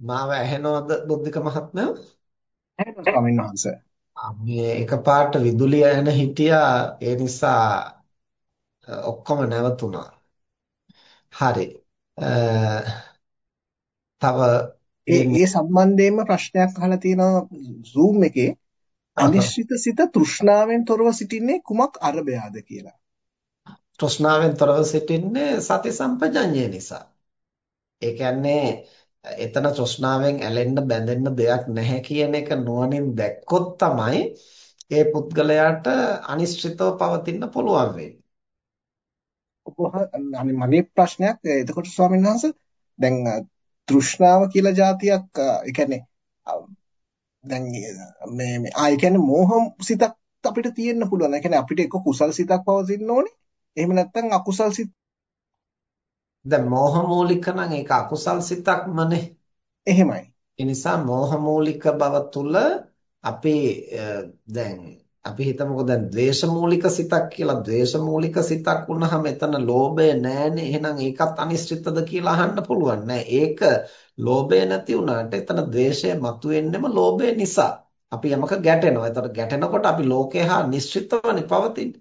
මාව ඇහෙනවද බුද්ධික මහත්මයා? එහෙනම් ස්වාමීන් වහන්සේ මේ එකපාරට විදුලිය ඇහෙන හිටියා ඒ නිසා ඔක්කොම නැවතුණා. හරි. තව ඒ සම්බන්ධයෙන්ම ප්‍රශ්නයක් අහලා තියෙනවා Zoom එකේ අනිශ්චිත සිත තෘෂ්ණාවෙන් තොරව සිටින්නේ කුමක් අරබයාද කියලා. තෘෂ්ණාවෙන් තොරව සිටින්නේ සති සම්පජඤ්ඤය නිසා. ඒ කියන්නේ එතන තෘෂ්ණාවෙන් ඇලෙන්න බැඳෙන්න දෙයක් නැහැ කියන එක නුවණින් දැක්කොත් තමයි ඒ පුද්ගලයාට අනිශ්චිතව පවතින්න පුළුවන් වෙන්නේ. ඔබ මගේ ප්‍රශ්නයක් එතකොට ස්වාමීන් වහන්සේ දැන් තෘෂ්ණාව කියලා જાතියක් ඒ කියන්නේ දැන් මේ මේ ආ ඒ කියන්නේ මෝහ සිතක් අපිට තියෙන්න පුළුවන්. ඒ කියන්නේ අපිට එක කුසල් සිතක් පවතින්න ඕනේ. එහෙම නැත්නම් අකුසල් සිත දැන් මෝහ මූලික නම් ඒක අකුසල් සිතක්මනේ. එහෙමයි. ඒ නිසා මෝහ මූලික බව තුල අපි දැන් අපි හිතමුකෝ දැන් ද්වේෂ මූලික සිතක් කියලා ද්වේෂ මූලික සිතක් වුණාම එතන ලෝභය නැහැනේ. එහෙනම් ඒකත් අනිශ්චිතද කියලා අහන්න පුළුවන් නෑ. ඒක ලෝභය නැති වුණාට එතන ද්වේෂය මතුවෙන්නෙම ලෝභය නිසා. අපි යමක ගැටෙනවා. එතකොට ගැටෙනකොට අපි ලෝකය හා නිශ්චිතවනේ පවතින්නේ.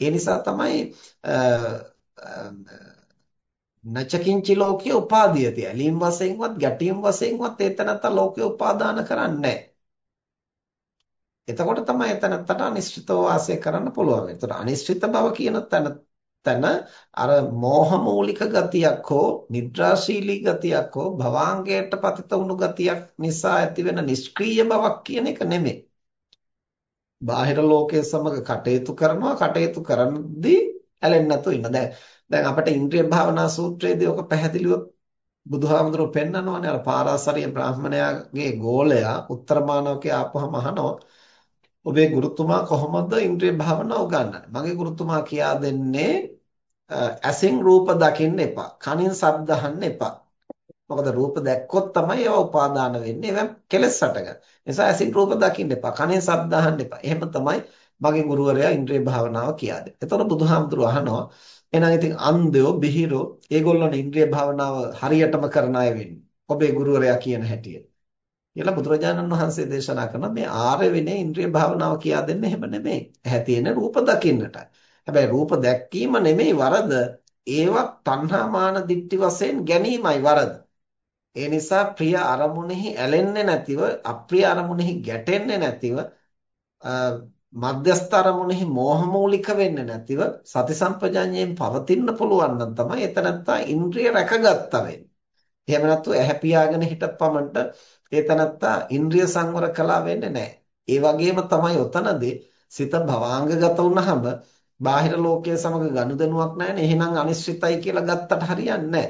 ඒ නිසා තමයි නචකින්චි ලෝකේ උපාදීයති. ඇලීම් වශයෙන්වත් ගැටීම් වශයෙන්වත් ඒතනත්ත ලෝකේ උපාදාන කරන්නේ එතකොට තමයි එතනත්තට අනිශ්චිතව වාසය කරන්න පුළුවන්. ඒතර අනිශ්චිත බව කියන තැන තැන අර මෝහ මූලික ගතියක් හෝ නිද්‍රාශීලී ගතියක් හෝ භවාංගයට පතිත වුණු ගතියක් නිසා ඇතිවෙන නිෂ්ක්‍රීය බවක් කියන එක නෙමෙයි. බාහිර ලෝකයේ සමග කටයුතු කරනවා කටයුතු කරනදී ඇලෙන්නේ නැතුව ඉන්න. දැන් දැන් අපිට ඉන්ද්‍රිය භාවනා සූත්‍රයේදී ඔක පැහැදිලිව බුදුහාමුදුරුවෝ පෙන්නනවානේ අර පාරාසරිය බ්‍රාහ්මණයාගේ ගෝලයා උත්තරමානවකේ ආපුවම අහනවා ඔබේ ගුරුතුමා කොහොමද ඉන්ද්‍රිය භාවනා උගන්වන්නේ? මගේ ගුරුතුමා කියා දෙන්නේ ඇසෙන් රූප දකින්න එපා. කනින් ශබ්ද අහන්න එපා. මොකද රූප දැක්කොත් තමයි ඒවා උපාදාන වෙන්නේ. ඒවා කෙලස් හටගන්නේ. නිසා ඇසින් රූප දකින්න එපා. කනෙන් ශබ්ද අහන්න එපා. එහෙම තමයි මගේ ගුරුවරයා ඉන්ද්‍රිය භාවනාව කියා දෙන්නේ. එතකොට බුදුහාමුදුරුවෝ අහනවා එහෙනම් ඉතින් අන්ධයෝ බිහිරෝ ඒගොල්ලෝනේ ඉන්ද්‍රිය භාවනාව හරියටම කරන අය වෙන්නේ. ඔබේ ගුරුවරයා කියන හැටියට. කියලා බුදුරජාණන් වහන්සේ දේශනා කරන මේ ආර්ය විනය ඉන්ද්‍රිය භාවනාව කියා දෙන්නේ එහෙම නෙමෙයි. ඇහැ තියෙන රූප දකින්නටයි. හැබැයි රූප දැක්කීම නෙමෙයි වරද. ඒවා තණ්හා මාන දිට්ඨි වශයෙන් ගැනීමයි වරද. ඒ නිසා ප්‍රිය අරමුණෙහි ඇලෙන්නේ නැතිව අප්‍රිය අරමුණෙහි ගැටෙන්නේ නැතිව මධ්‍යස්ථ අරමුණෙහි මෝහ මූලික වෙන්නේ නැතිව සති සම්පජඤ්ඤයෙන් පවතින්න පුළුවන් නම් තමයි එතනත්තා ඉන්ද්‍රිය රැකගත්තා වෙන්නේ. එහෙම නැත්නම් ඇහැ පියාගෙන හිටපමණට ඒතනත්තා ඉන්ද්‍රිය සංවර කළා වෙන්නේ නැහැ. ඒ වගේම තමයි උතනදී සිත භවාංගගත වුනහම බාහිර ලෝකයේ සමග ගනුදෙනුවක් නැහැනේ. එහෙනම් අනිශ්චිතයි කියලා ගත්තට හරියන්නේ නැහැ.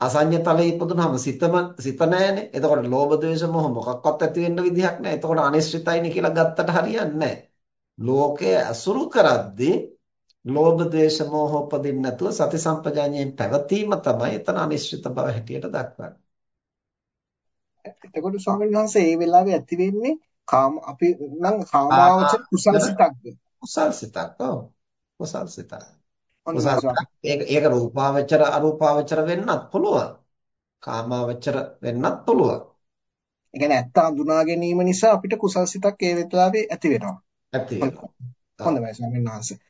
අසඤ්ඤතලයේ ඉපදුනහම සිතම සිත නැහැනේ. එතකොට ලෝභ ද්වේෂ මොහ මොකක්වත් ඇති වෙන්න විදිහක් නැහැ. එතකොට අනිශ්චිතයිනේ කියලා ගත්තට හරියන්නේ නැහැ. ලෝකය අසුරු කරද්දී ලෝභ ද්වේෂ මෝහ උපදින්න නැතුව සති සම්පජාඤ්ඤයෙන් පැවතීම තමයි එතන අනිශ්චිත බව හැටියට දක්වන්නේ. එතකොට ස්වාමීන් වහන්සේ මේ වෙලාවේ ඇති වෙන්නේ කාම අපි නම් කාමාවචර කුසල් සිතක්ද? කුසල් සිතක්. ඔව්. කුසල් සිතක්. ඒක ඒක රූපාවචර අරූපාවචර වෙන්නත් පුළුවන්. කාමාවචර වෙන්නත් පුළුවන්. ඒ කියන්නේ ඇත්ත හඳුනා ගැනීම නිසා අපිට කුසල් සිතක් ඒ වෙලාවේ ඇති වෙනවා. ඇති වෙනවා. හොඳයි ස්වාමීන් වහන්සේ.